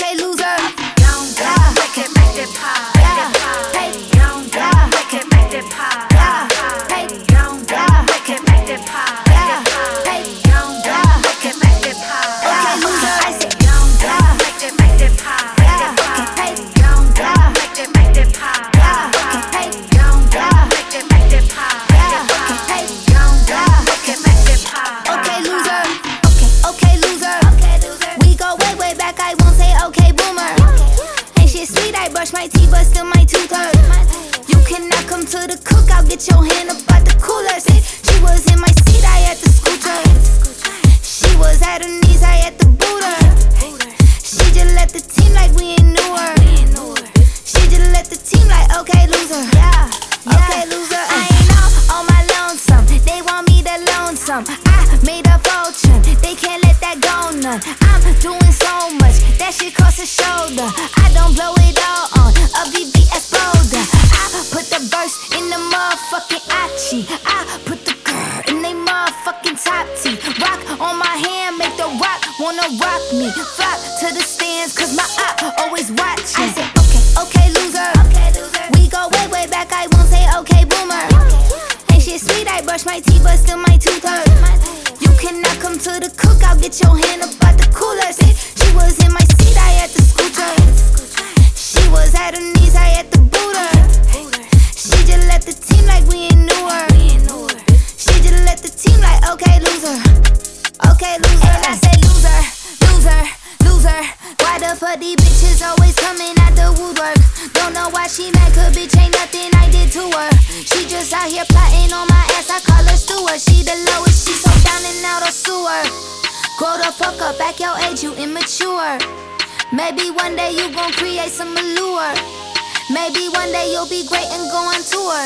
Okay, I brush my teeth, but still my tooth hurt. You cannot come to the cookout, get your hand up out the cooler. She was in my seat, I had to scoot her. She was at her knees, I had to boot her. She just left the team like we ain't knew her. She just left the team like, okay, loser. Yeah, okay, loser. Uh. I ain't all on my lonesome. They want me to lonesome. I made a fortune. Can't let that go none. I'm doing so much. That shit costs a shoulder. I don't blow it all on a VVS folder. I put the verse in the motherfucking Achi. I put the girl in they motherfucking top T. Rock on my hand, make the rock wanna rock me. Flop to the stands, cause my eye always watching. I said, okay, okay, loser. Okay, loser. We go way, way back, I won't say okay, boomer. Ain't shit sweet, I brush my teeth, but still my tooth hurt. To the cookout, get your hand up out the cooler. Say, she was in my seat, I had to scooter. She was at her knees, I had to boot her. She just let the team like we ain't knew her. She just let the team like okay, loser. Okay, loser. And I say loser, loser, loser. Why the fuck these bitches always coming at the woodwork? Don't know why she mad, cause bitch ain't nothing I did to her. She just out here plotting on my ass, I call her steward. She the lowest, she so down and out of sewer. Grow the fuck up, back your age, you immature. Maybe one day you gon' create some allure. Maybe one day you'll be great and go on tour.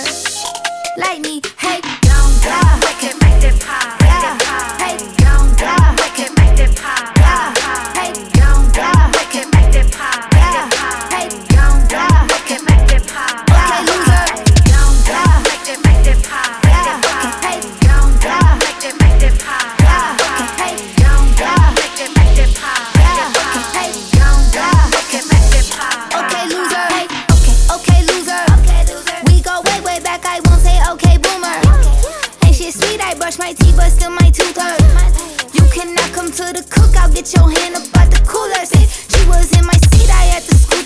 Like me, hey, yeah. down, make it, make it pop, make Yeah. it eat, I brush my teeth, but still my tooth hurt. You cannot come to the cookout, get your hand up out the cooler. She was in my seat, I had to scoop